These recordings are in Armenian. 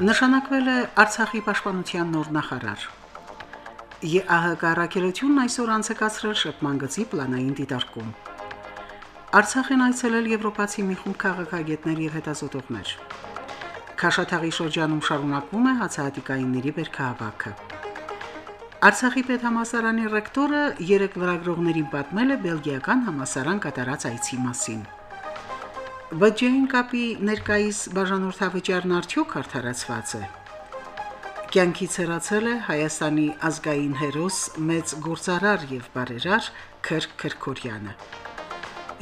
Նշանակվել է Արցախի պաշտպանության նոր նախարար։ ԵԱՀԿ առաքելությունն այսօր անցկացրել շփման գծի պլանային դիտարկում։ Արցախին այցելել եվրոպացի մի խումբ քաղաքագետներ եւ հետազոտողներ։ Քաշաթաղի շրջանում շարունակվում է հացահատիկայինների բերքահավաքը։ Արցախի պետհամասարանի ռեկտորը երեք լրագրողներին պատմել է բելգիական համասարան կատարած այցի մասին։ Բջջային կապի ներկայիս բաժանորդավճարն արդյոք արդարացված է։ Կյանքից հեռացել է Հայաստանի ազգային հերոս, մեծ գործարար եւ բարերար Քրկ Քրկորյանը։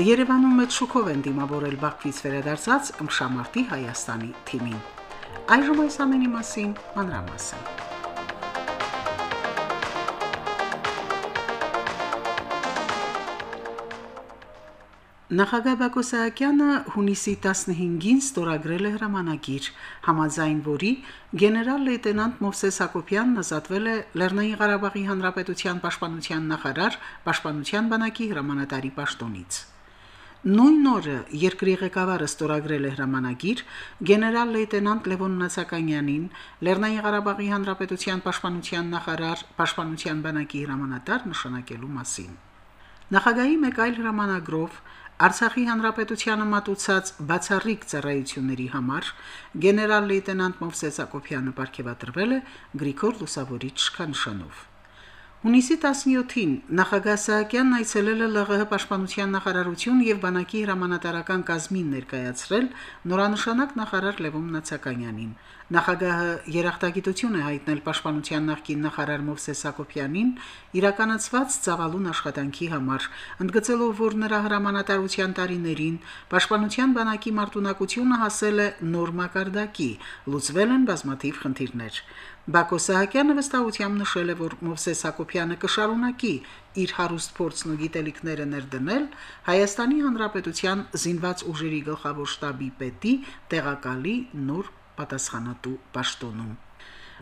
Երևանում մեծ շուկով են դիմավորել Բաքվից վերադարձած ըմշամարտի Հայաստանի թիմին։ Այժմ այս ամենի մասին մանրամասն։ Նախագահ Բակո Սահակյանը հունիսի 15-ին ստորագրել է հրամանագիր, համաձայն որի գեներալ լեյտենանտ Մովսես Հակոբյանն ազատվել է Լեռնային Ղարաբաղի Հանրապետության պաշտպանության նախարար, պաշտպանության բանակի հրամանատարի պաշտոնից։ Նույն օրը երկրի ղեկավարը ստորագրել է հրամանագիր գեներալ լեյտենանտ Լևոն Նացականյանին Լեռնային Ղարաբաղի Հանրապետության պաշտպանության նախարար, պաշտպանության բանակի հրամանատար նշանակելու մասին։ Նախագահի մեկ այլ հրամանագրով Արցախի հանրապետությանը մատուցած բացառիկ ծառայությունների համար գեներալ լեյտենանտ Մովսես Ակոբյանը ապարգևատրվել է Գրիգոր Լուսավորիչ շքանշանով։ Հունիսի 17-ին նախագահ Սահակյանն այցելել է ԼՂՀ պաշտպանության նախարարություն եւ բանակի հրամանատարական կազմին ներկայացրել նորանշանակ նախարար Լևոն Նացականյանին։ Նախագահը երախտագիտություն է հայտնել պաշտպանության նախկին նախարար Մովսես Հակոբյանին իրականացված ցավալուն աշխատանքի համար, ընդգծելով, որ նրա հրամանատարության տարիներին պաշտպանության բանակի մարտունակությունը հասել է նոր մակարդակի, լուծվել են բազմաթիվ խնդիրներ։ Բակո Սահակյանը վստահությամբ նշել է, որ Մովսես Հակոբյանը կշարունակի իր հարուստ փորձն ու գիտելիքները ներդնել Հայաստանի Հանրապետության զինված ուժերի գլխավոր շտաբի պետի տեղակալի նոր պատասխանատու պաշտոնում։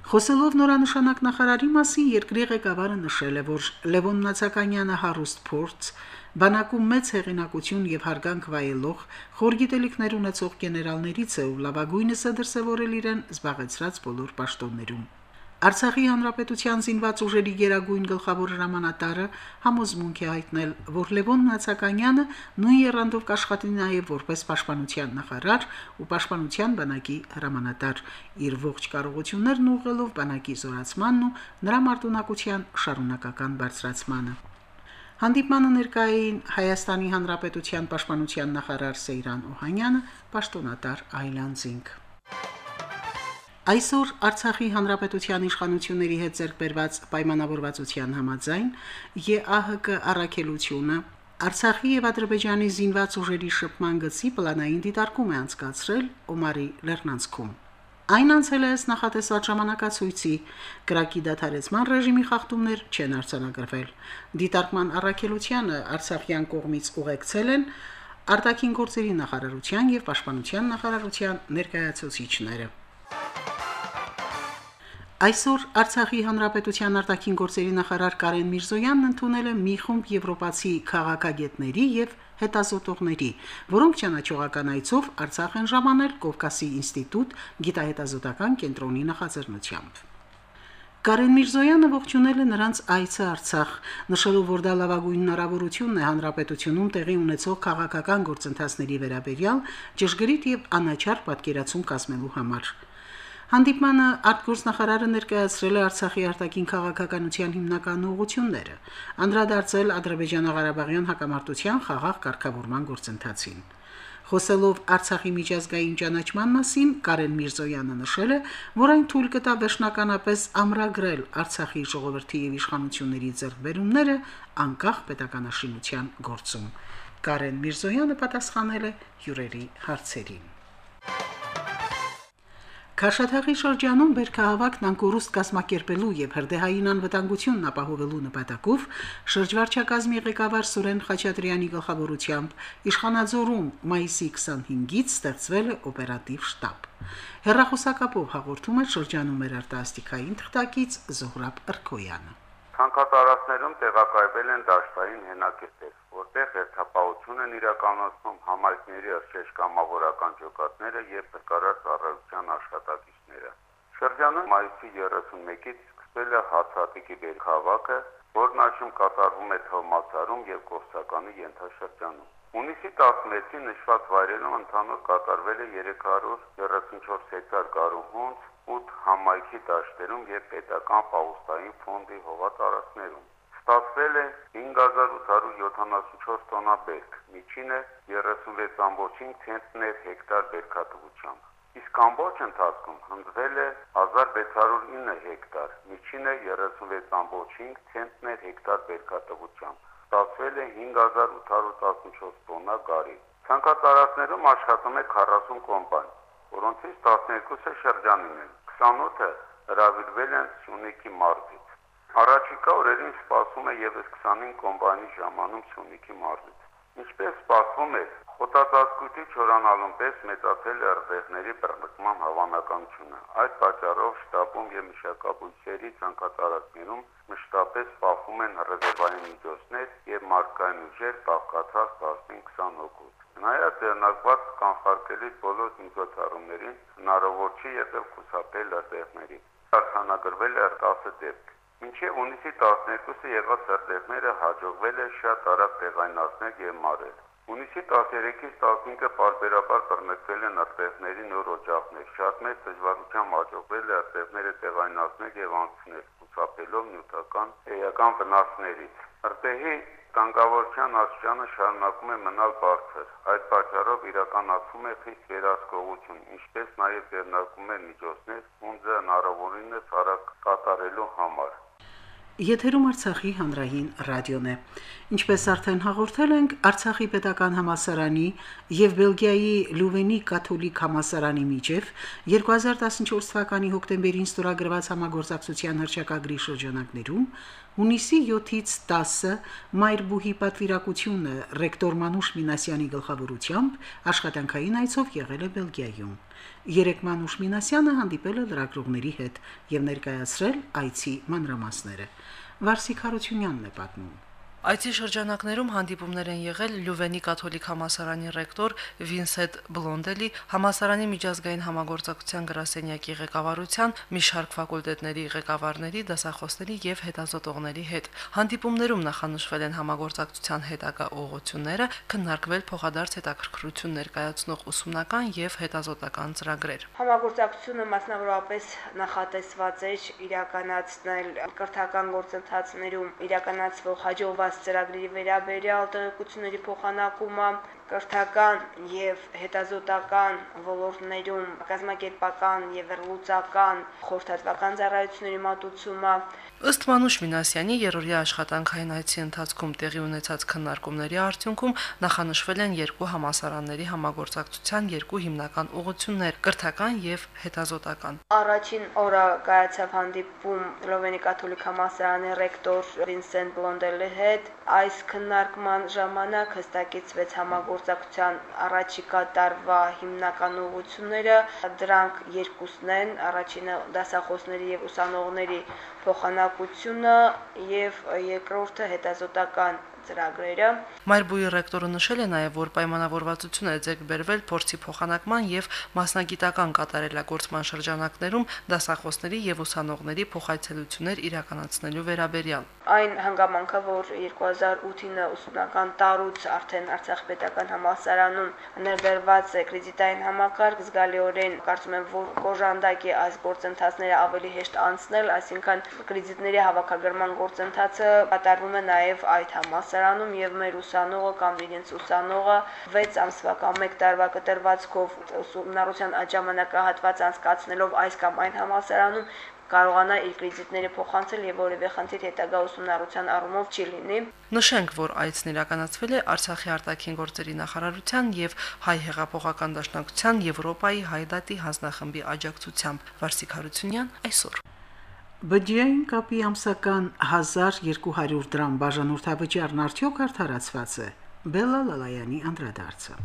Խոսելով նորանշանակ նախարարի մասին երկրի ղեկավարը նշել է, որ Լևոն Նացականյանը հարուստ փորձ, բանակում մեծ հեղինակություն եւ հարգանք վայելող խորգիտելիքներ ունեցող գեներալներից է ու լավագույնս է դրսևորել իրեն զբաղեցրած բոլոր պաշտոններում։ Արցախի հանրապետության զինված ուժերի գերագույն գլխավոր հրամանատարը համոզմունք է հայտնել, որ Լևոն Նացականյանը նույն երանդով կաշխատի նաև որպես պաշտպանության նախարար ու պաշտպանության բանակի հրամանատար, իր ողջ կարողություններն ուղղելով բանակի զորացմանն ու նրա մարտունակության շարունակական բարձրացմանը։ Հանդիպմանը ներկային Հայաստանի Հանրապետության պաշտպանության նախարար Սեյրան Օհանյանը, պաշտոնատար Այլանդզինգ։ Այսօր Արցախի հանրապետության իշխանությունների հետ ձեռքբերված պայմանավորվածության համաձայն ԵԱՀԿ առաքելությունը Արցախի եւ Ադրբեջանի զինված ուժերի շփման գծի պլանային դիտարկում է անցկացրել Օմարի Լեռնանցքում։ Այն անցել է նախատեսված ժամանակացույցի գրակի դադարեցման ռեժիմի խախտումներ չեն արձանագրվել։ Դիտարկման առաքելությանը Արցախյան կողմից ուղեկցել են արտաքին գործերի նախարարության եւ պաշտպանության նախարարության ներկայացուցիչները։ Այսօր Արցախի հանրապետության արտաքին գործերի նախարար Կարեն Միրզոյանն ընդունել է մի խումբ եվրոպացի քաղաքագետների եւ հետազոտողների, որոնք ճանաչողական այցով Արցախ են ժամանել Կովկասի ինստիտուտ գիտահետազոտական կենտրոնի նախաձեռնությամբ։ Կարեն Միրզոյանը ողջունել է նրանց այցը Արցախ, նշելով, որ դա լավագույն հնարավորությունն է հանրապետությունում տեղի ունեցող քաղաքական գործընթացների վերաբերյալ ճշգրիտ եւ անաչառ պատկերացում կազմելու համար։ Հանդիպմանը արտգործնախարարը ներկայացրել է Արցախի արտաքին քաղաքականության հիմնական ուղղությունները, անդրադարձել Ադրբեջանա-Ղարաբաղյան հակամարտության խաղաղ կարգավորման գործընթացին։ Խոսելով Արցախի միջազգային ճանաչման մասին, Կարեն Միրզոյանը նշել է, որ այն թույլ կտա վերջնականապես ամրագրել Արցախի ժողովրդի եւ իշխանությունների ձեռքբերումները անկախ պետականաշինության գործում։ Կարեն Միրզոյանը պատասխանել է հյուրերի հարցերին։ Քաշաթաղի շրջանում Բերքահավաքն անկորուստ կազմակերպելու եւ հրդեհային անվտանգությունն ապահովելու նպատակով շրջվարչակազմի ղեկավար Սուրեն Խաչատրյանի գլխավորությամբ Իշխանաձորում մայիսի 25-ից ստեղծվել է օպերատիվ շտաբ։ Հերրախոսակապով հաղորդում է շրջանում մեր արտասթիկային թղթակից Զոհրաբ Ըրքոյանը։ Ցանկատարածներում տեղակայվել են դաշտային հենակետեր, որտեղ հերթապահություն են իրականացնում համայնքների ըրշեջ կամավորական ջոկատները եւ նկարար ծառայության աշխատակիցները։ Շրջանում մայիսի 31-ից սկսվել է հացատիկի բերքավակը, որն այժմ կատարվում է Թովմասարում եւ Կովսականի ենթաշրջանում։ Հունիսի 16-ին նշված վայրերում ընդհանուր կատարվել է 334 հեկտար գարուհունց, 8 համայնքի դաշտերում եւ պետական պաուստային ֆոնդի հողատարածներում։ Ստացվել է 5874 տոննա բերք, միջինը 36.5 ցենտներ հեկտար բերքատվությամբ։ Իսկ ամբողջ ընթացքում հնձվել է 1609 հեկտար, միջինը 36.5 ցենտներ հեկտար բերքատվությամբ։ Ստացվել է 5814 տոննա գարի։ Ցանկատարածներում աշխատում է 40 կոմպանիա, որոնցից 12-ը շրջանին են, 28-ը հրավիրվել են Սյունիքի մարզից։ Առաջիկա օրերին սպասվում է եւս 25 կոմպանի ժամանում Սյունիքի մարզից։ Ինչպես սպասվում է, խոտածածկույթի չորանալուն պես մեծացել է ռվեղների բռնկման հավանականությունը։ Այդ պատճառով շտաբում եւ մշակաբույսերի ցանկատարածներում մշտապես սպասվում են ռեզերվային միջոցներ եւ մարկային ուժեր բաղկացած 15-20 հոգուց։ Նայած ձեռնարկված կանխարգելից բոլոր միջոցառումներին հնարավոր չի եղել խուսափել լրտեղների։ Արձանագրվել է 10 դեպք։ Մինչև ունիսի 12-ը եղած սրտեղները հաջողվել է շատ արագ տեղայնացնել եւ մարել։ Ունիսի 13-ից 15-ը բարբերաբար բռնկվել են արտեղների նոր օջախներ։ Շատ մեծ դժվարությամբ հաջողվել է արտեղները տեղայնացնել եւ անցնել, խուսափելով նյութական էական վնասներից։ Արտեհի Կանգավորության աստիճանը շարունակում է մնալ բարձր։ Այդ պատճառով իրականացվում է խիստ վերահսկողություն, ինչպես նաև ձեռնարկում է միջոցներ ֆոնդը հնարավորինս արագ կատարելու համար։ Եթերում Արցախի հանրային ռադիոն է։ Ինչպես արդեն հաղորդել ենք, Արցախի պետական համալսարանի եւ Բելգիայի Լուվենի կաթոլիկ համալսարանի միջև 2014 թվականի հոկտեմբերին ստորագրված համագործակցության հրճակագրի շրջանակներում հունիսի 7-ից 10-ը Մայրբուհի պատվիրակությունը ռեկտոր Մանուշ Մինասյանի գլխավորությամբ աշխատանքային այցով եղել է Բելգիայում։ Երեք Մանուշ Մինասյանը հանդիպել է լրագրողների հետ եւ ներկայացրել այցի մանրամասները։ Վարսիկ Հարությունյանն է պատմում։ Այցի շրջանակներում հանդիպումներ են եղել Լյուվենի կաթոլիկ համասարանի ռեկտոր Վինսենտ Բլոնդելի, համասարանի միջազգային համագործակցության գրասենյակի ղեկավարության, մի շարք ֆակուլտետների ղեկավարների, դասախոսների եւ հետազոտողների հետ։ Հանդիպումներում նախանշվել են համագործակցության հետագա ուղղությունները, քննարկվել փոխադարձ հետաքրքրություն ներկայացնող ուսումնական եւ հետազոտական ծրագրեր։ Համագործակցությունը մասնավորապես նախատեսված էր իրականացնել կրթական գործընթացներում իրականացվող հաջողված ծրագրերի վերաբերյալ տեղեկությունների փոխանակումը կրթական եւ հետազոտական ոլորտներում կազմակերպական եւ վերլուծական խորհրդատվական ծառայությունների մատուցումը ըստ Մանուշ Մինասյանի երրորդյա աշխատանքային այցի ընթացքում տեղի ունեցած քննարկումների արդյունքում նախանշվել են երկու համասարանների համագործակցության երկու հիմնական ուղղություններ՝ կրթական եւ հետազոտական։ Առաջին օրը կայացավ հանդիպում Լովենի կաթոլիկ համասարանի ռեկտոր Վինսենտ Բլոնդելի հետ։ Այս քննարկման ժամանակ հստակեցվեց համագործ համագործակցության առաջիկա տարվա հիմնական ուղղությունները դրանք երկուսն են առաջինը դասախոսների եւ ուսանողների փոխանակությունը եւ երկրորդը հետազոտական ծրագրերը։ Մայրբույի ռեկտորը նշել է նաև, որ պայմանավորվածություն է ձեռք բերվել փորձի փոխանակման եւ մասնագիտական կատարելագործման շրջանակներում դասախոսների եւ ուսանողների փոխայցելություններ իրականացնելու վերաբերյալ։ Այն հանգամանքը, որ 2008-ին ուսումնական տարուց արդեն Արցախ պետական համալսարանում ներդրված է կրեդիտային համակարգ, զգալիորեն կարծում եմ, որ կոժանդակ է այս գործընթացները ավելի հեշտ անցնել, այսինքն կրեդիտների հավաքագրման գործընթացը կատարվում է նաև այդ համալսարանում համալսարանում եւ մեր ուսանողը կամ իրենց ուսանողը 6 ամսվա կամ 1 տարվա կտրվածքով ուսումնառության ժամանակահատված անցկացնելով այս կամ այն համալսարանում կարողանա իր կրեդիտները փոխանցել եւ որևէ խնդիր հետագա ուսումնառության առումով չի լինի։ Նշենք, որ այցն իրականացվել է Արցախի արտաքին գործերի նախարարության եւ Հայ հեղափոխական դաշնակցության Եվրոպայի հայդատի հանձնախմբի աջակցությամբ Վարսիկ Հարությունյան այսօր Բջջային կապի ամսական 1200 դրամ բաժանորդավճարն արդյոք արդարացված է։ Բելլա Լալայանի անդրադարձը։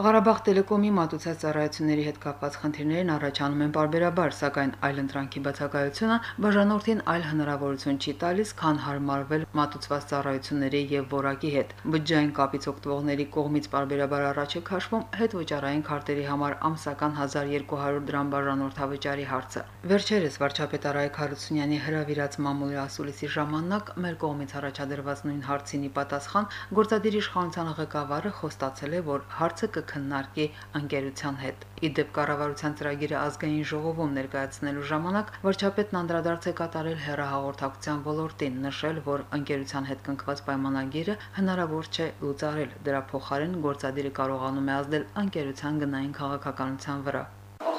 Ղարաբաղ Տելեկոմի մատուցած ծառայությունների հետ կապված խնդիրներն առաջանում են parberabar, սակայն այլ ընտրանքի բացակայությունը բաժանորդին այլ հնարավորություն չի տալիս, քան հարմարվել մատուցված ծառայությունների եւ որակի հետ։ Բջջային կապից օգտվողների կողմից parberabar առաջ է քաշվում հետ վճարային քարտերի համար ամսական 1200 դրամ բաժանորդավճարի հարցը։ Վերջերս վարչապետ Արայք Հարությունյանի հրավիրած մամուլի ասուլիսի ժամանակ մեր կողմից առաջադրված նույն հարցինի պատասխան գործադիր իշխանության ղեկավարը խոստացել է, որ հարցը կքննարկի անկերության հետ։ Իդեպ կառավարության ծրագիրը ազգային ժողովում ներկայացնելու ժամանակ վարչապետն անդրադարձ է կատարել հերահաղորդակցության ոլորտին, նշել, որ անկերության հետ կնքված պայմանագիրը հնարավոր չէ լուծարել։ Դրա փոխարեն գործադիրը կարողանում է ազդել անկերության գնային քաղաքականության վրա։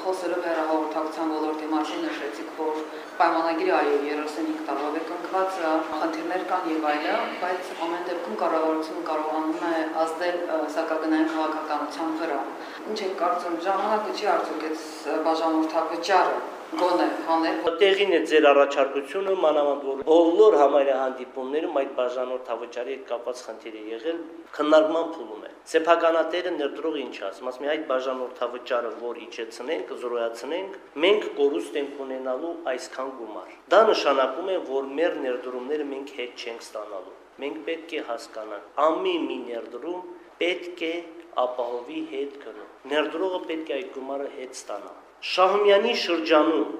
Խոսելով հերահաղորդակցության ոլորտի մասին նշեցիք, որ պայմանագիրը այո 35 տարով է կնքված, խնդիրներ կան եւ այլը, բայց ամեն դեպքում կառավարությունը կարողանում է ազդել սակագնային քաղաքականության վրա։ Ինչ եք կարծում, ժամանակը չի արդյոք այս բաժանորդավճարը գոնե հանել։ Տեղին է ձեր առաջարկությունը, մանավանդ որ բոլոր համարյա հանդիպումներում այդ բաժանորդավճարի հետ կապված խնդիր է եղել, քննարկման փուլում է։ Սեփականատերը ներդրող ինչ ասում, ասում է այդ բաժանորդավճարը, որ իջեցնենք, զրոյացնենք, մենք կորուստ ենք ունենալու այսքան գումար։ Դա նշանակում է, որ մեր ներդրումները մենք հետ չենք ստանալու։ Մենք պետք է հասկանանք, ամեն մի ներդրում պետք է ապահովի հետ գնում։ Ներդրողը պետք է այդ գումարը հետ ստանա։ Շահումյանի շրջանում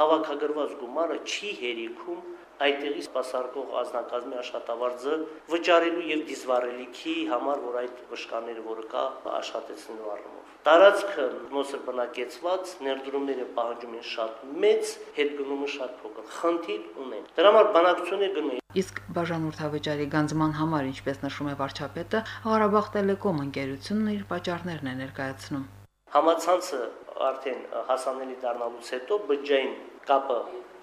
հավաքագրված գումարը չի հերիքում այդտեղի սպասարկող ազնագազմի աշխատավարձը վճարելու եւ դիզվարելիքի համար, որ այդ վշկաները, որը կա, աշխատեցնելու առումով։ Տարածքը մոսր բնակեցված, ներդրումները պահանջում են շատ մեծ, հետգնումը շատ փոքր։ Խնդիր ունեն։ Դրա համար բանակցությունը գնում Իսկ բաժանորդավճարի գանձման համար, ինչպես նշում է վարչապետը, Ղարաբաղ Տելեկոմ ընկերությունն իր պատճառներն է ներկայացնում։ Համացանցը արդեն հասանելի դառնալուց հետո բջջային կապը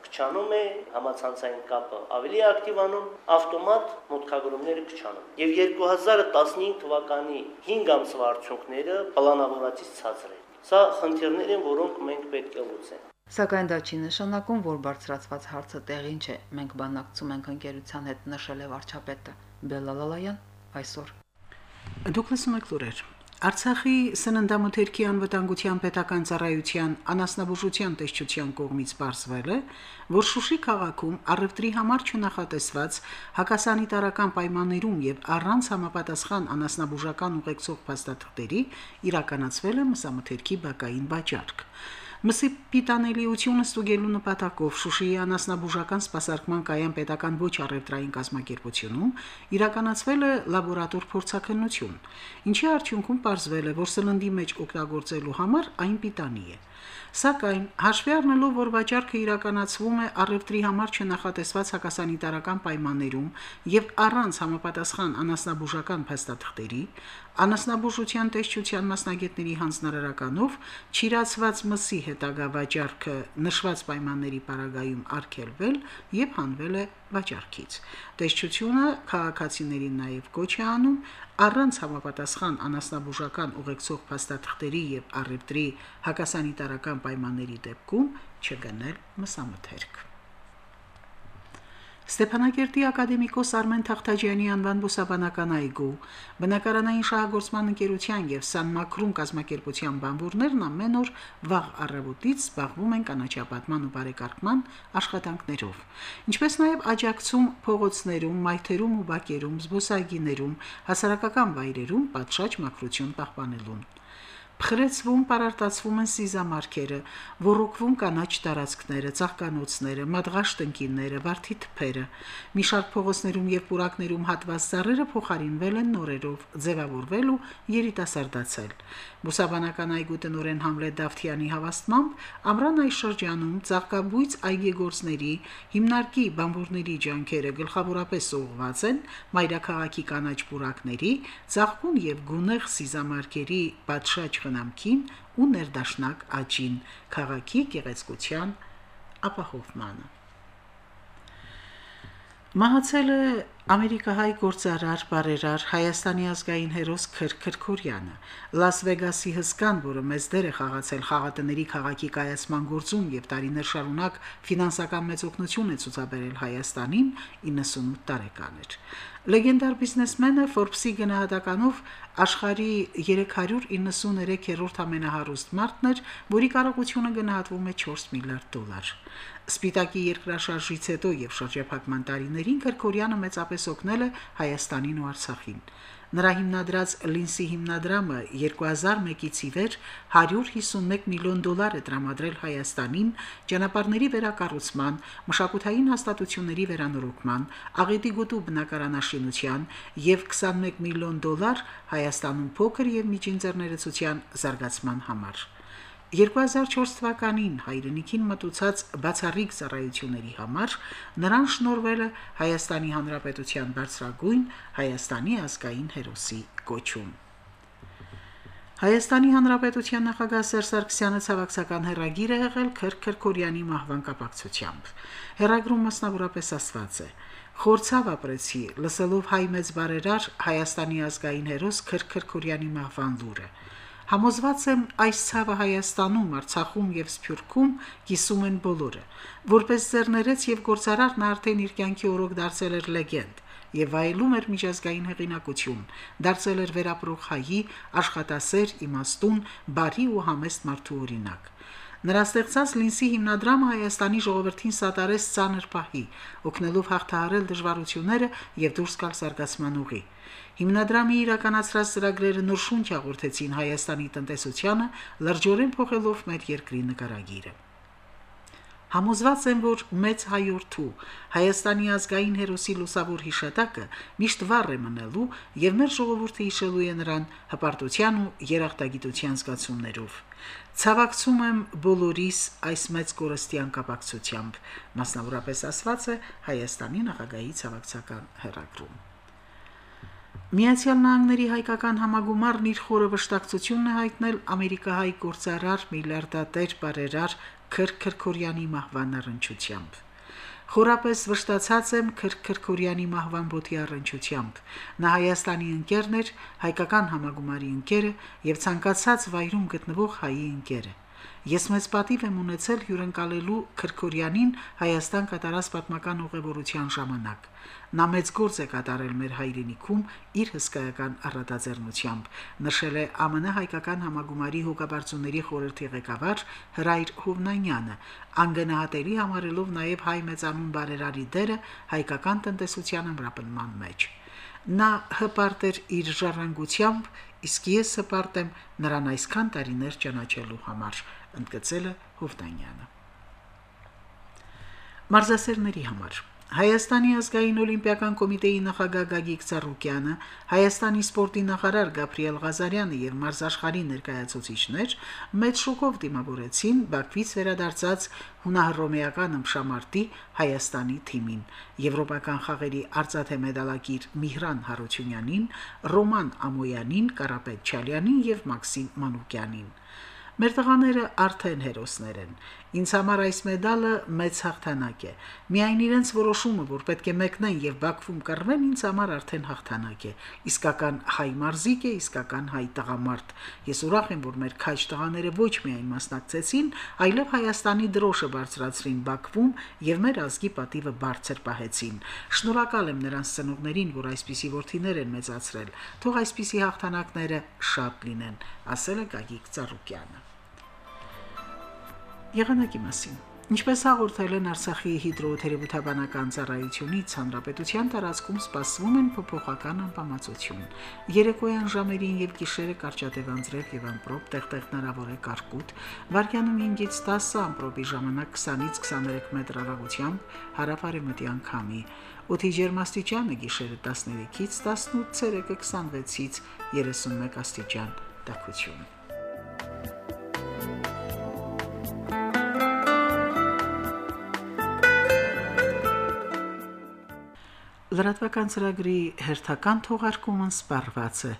քչանում է, համացանցային կապը ավելի ակտիվանում, ավտոմատ մուտքագրումները քչանում։ Եվ 2015 թվականի 5 ամսվա արդյունքները պլանավորածից ցածր են։ Սա խնդիրներ են, որոնք մենք պետք է լուծենք։ Սակայն դա չի նշանակում, որ բարձրացված հարցը տեղին չէ։ Մենք բանակցում ենք ընկերության հետ նշել է վարչապետը։ Բելալալայան այսօր։ Դուք լսում եք լուրեր։ Արցախի սննդամթերքի անվտանգության պետական ծառայության անասնաբուժության տեսչության կողմից ողջվել է, որ Շուշի քաղաքում առևտրի համար չնախատեսված հակասանիտարական պայմաններում եւ առանց համապատասխան անասնաբուժական ուղեկցող փաստաթղթերի իրականացվել է մսամթերքի բակային վաճառք։ Մսի պիտանելիությունը ստուգելու նպատակով Շուշիի անասնաբուժական սպասարկման կայան պետական ոչ առևտրային կազմակերպությունում իրականացվել է լաբորատոր փորձակնություն, ինչի արդյունքում ողջվել է, որ սննդի մեջ օգտագործելու համար այն պիտանի է։ Սակայն հաշվի առնելով, որ վաճառքը իրականացվում է առևտրի համար չնախատեսված հակասանիտարական պայմաններում եւ առանց համապատասխան անասնաբուժական փաստաթղթերի, անասնաբուժության տեսչության մասնագետների հանձնարարականով ճիրացված մսի հետագա վաճառքը նշված պայմանների պարագայում արգելվել եւ հանվել է վաճառքից։ Տեսչությունը քաղաքացիներին նաեւ կոչ է անում առանց համապատասխան անասնաբուժական ուղեկցող փաստաթղթերի եւ առևտրի հակասանիտարական պայմանների դեպքում չգնել մսամթերք։ Ստեփանակերտի ակադեմիկոս Արմեն Թախտաջյանի անվան բուսաբանական այգու բնակարանային շահագործման ընկերության եւ Սան Մակրուն կազմակերպության բանվորներն ամեն օր վաղ առավոտից զբաղվում են կանաչապատման ու բարեկարգման աշխատանքներով ինչպես նաեւ աջակցում փողոցներում, մայթերում ու բակերում, զբոսայգիներում, հասարակական վայրերում պատշաճ մակրություն պահպանելուն Փխրեցվում, պարարտացվում են սիզամարքերը, ռոռոկվում կանաչ տարածքները, ցաղկանոցները, մադղաշ տնկինները, վարդի թփերը։ Մի շարք փողոցներում եւ պուրակներում հատված ծառերը փոխարինվել են նորերով, ձևավորվել ու երիտասարդացել։ Բուսաբանական այգու տնօրեն Համլետ Դավթյանի հավաստմամբ ամռան այս շրջանում ցաղկաբույց այգեգործների հիմնարկի բամբուրների ջանքերը գլխավորապես ուղղված են մայրաքաղաքի կանաչ պուրակների, ցաղկուն եւ գունեղ սիզամարքերի պատշաճ խնամքին ու ներդաշնակ աճին, քաղաքի գեղեցկության ապահովմանը։ Մահացել է Ամերիկահայ գործարար բարերար Հայաստանի ազգային հերոս Քրքրքորյանը։ Լաս Վեգասի հսկան, որը մեծ դեր է խաղացել խաղատների քաղաքի կայացման գործում եւ տարիներ շարունակ ֆինանսական մեծօգնություն է ցուցաբերել Հայաստանին, 98 տարեկան էր։ Լեգենդար բիզնեսմենը Forbes-ի գնահատականով աշխարհի 393-րդ ամենահարուստ մարդն էր, որի կարողությունը գնահատվում է 4 միլիարդ դոլար։ Սպիտակի երկրաշարժից հետո եւ շրջափակման տարիներին Կրկորյանը մեծապես օգնել է Հայաստանին ու Արցախին։ Նրա հիմնադրած Լինսի հիմնադրամը 2001-ից ի վեր 151 միլիոն դոլար է տրամադրել Հայաստանին ճանապարհների վերակառուցման, մշակութային հաստատությունների վերանորոգման, աղետի գոտու բնակարանաշինության եւ 21 միլիոն դոլար Հայաստանում փոքր եւ միջին ձեռներեցության զարգացման համար։ 2004 թվականին հայրենիքին մտուցած բացառիկ ծառայությունների համար նրան շնորվել է Հայաստանի Հանրապետության բարձրագույն Հայաստանի ազգային հերոսի կոչում։ Հայաստանի Հանրապետության նախագահ Սերժ Սարգսյանը ցավակցական հերագիր է եղել Քրքրքորյանի մահվան կապակցությամբ։ Հերագրում մասնավորապես ասված է. Խորցավ ապրեցի, լսելով հայ մեծ բարերար Հայաստանի ազգային հերոս Քրքրքորյանի մահվան լուրը։ Համոզված եմ այս ցավը Հայաստանում, Արցախում եւ Սփյուռքում կիսում են բոլորը։ Որպես ձեռներեց եւ գործարար նա արդեն իր կյանքի օրոք դարձել էր լեգենդ եւ վայելում էր միջազգային հեղինակություն, դարձել էր վերապրող հայի, աշխատասեր, իմաստուն, բարի ու համեստ մարդու օրինակ։ Նրա ստեղծած Լինսի հիմնադրամը Հայաստանի ժողովրդին սատարեց ցաներ պահի, օգնելով հաղթահարել դժվարությունները եւ դուրս գալ զարգացման ուղի։ Հիմնադրամի իրականացրած ծրագրերը նոր շունչ հաղորդեցին Հայաստանի տնտեսությանը, լրջորեն փոխելով մեր երկրի նկարագիրը։ Համոզված եմ, որ մեծ հայորդու Հայաստանի ազգային հերոսի լուսավոր հիշատակը միշտ վառ է մնալու եւ մեր ժողովուրդը հիշելու է նրան հպարտության ու երախտագիտության զգացումներով։ Ցավակցում եմ բոլորիս այս մեծ կորստյան կապակցությամբ, մասնավորապես ասված է Հայաստանի նախագահի ցավակցական հերագրում։ Միացյալ Նահանգների հայկական համագումարն իր խորը վշտակցությունն է հայտնել ամերիկահայ գործարար միլիարդատեր բարերար Քրքրքորյանի մահվան առնչությամբ։ Խորապես վշտացած եմ Քրքրքորյանի մահվան բոթի առնչությամբ։ Նա Հայաստանի ընկերն էր, հայկական համագումարի ընկերը եւ ցանկացած վայրում գտնվող հայի ընկերը։ Ես մեծ պատիվ եմ ունեցել հյուրընկալելու Քրքորյանին Հայաստան կատարած պատմական ուղևորության ժամանակ։ Նա մեծ գործ է կատարել մեր հայրենիքում իր հսկայական առատաձեռնությամբ, նշել է ԱՄՆ հայկական համագումարի հոգաբարձուների խորհրդի ղեկավար Հրայր Հովնանյանը, անգնահատելի համարելով նաև հայ մեծանուն բարերարի դերը հայկական տնտեսության ամրապնման մեջ։ Նա հպարտ էր իր ժառանգությամբ, իսկ ես հպարտ եմ նրան այսքան տարիներ ճանաչելու համար, ընդգծել է Հովնանյանը։ Մարզասերների համար. Հայաստանի ազգային օլիմպիական կոմիտեի նախագահ Գագիկ Ծառուկյանը, Հայաստանի սպորտի նախարար Գաբրիել Ղազարյանը եւ մարզաշխարհի ներկայացուցիչներ մեծ շոկով դիմավորեցին Բաքվից վերադարձած հունահռոմեական ըմբշամարտի Հայաստանի թիմին։ Եվրոպական խաղերի արծաթե մեդալակիր Միհրան Հարությունյանին, Ռոման Ամոյանին, Կարապետ Չալյանին եւ Մաքսիմ Մանուկյանին։ Մեր տղաները արդեն հերոսներ են։ Ինձ համար այս մեդալը մեծ հաղթանակ է։ Միայն իրենց որոշումը, որ պետք է մեկնեն եւ Բաքվում կռվեն, ինձ համար արդեն հաղթանակ է։ Իսկական հայ մարզիկ է, իսկական հայ տղամարդ։ Ես ուրախ եմ, որ մեր քաջ տղաները ոչ միայն մասնակցեցին, այլև Հայաստանի դրոշը բարձրացրին Բաքվում եւ մեր ազգի պատիվը բարձր պահեցին։ Շնորհակալ եմ նրանց ծնողներին, որ այսպիսի ворթիներ են մեծացրել։ Թող այսպիսի հաղթանակները շատ լինեն, ասել է Գագիկ Ծառուկյանը։ Եղանակի մասին։ Ինչպես հաղորդել են Արցախի հիդրոթերապևտաբանական ծառայությունից, հանրապետության տարածքում սպասվում են փոփոխական անբավարարություն։ Երեկոյան ժամերին եւ գիշերը կարճատև անձրև եւ ամպրոպ տեղտեղ հնարավոր է կարկուտ, վարկյանում 5-ից 10 ամպրոպի ժամանակ 20-ից 23 մետր հեռագությամբ հարավարեմտյան քամի։ Օդի ջերմաստիճանը գիշերը 13-ից 18, ցերեկը 26-ից 31 աստիճան։ Տաքություն։ Լրատվական ծրագրի հերթական թողարկումն սպառված է։